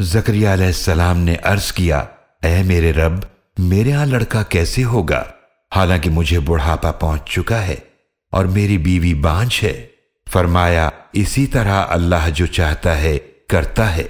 زکریہ علیہ السلام نے عرض کیا، اے میرے رب، میرے ہاں لڑکا کیسے ہوگا؟ حالانکہ مجھے بڑھاپا پہنچ چکا ہے اور میری بیوی بانچ ہے۔ فرمایا، اسی طرح اللہ جو چاہتا ہے، کرتا ہے۔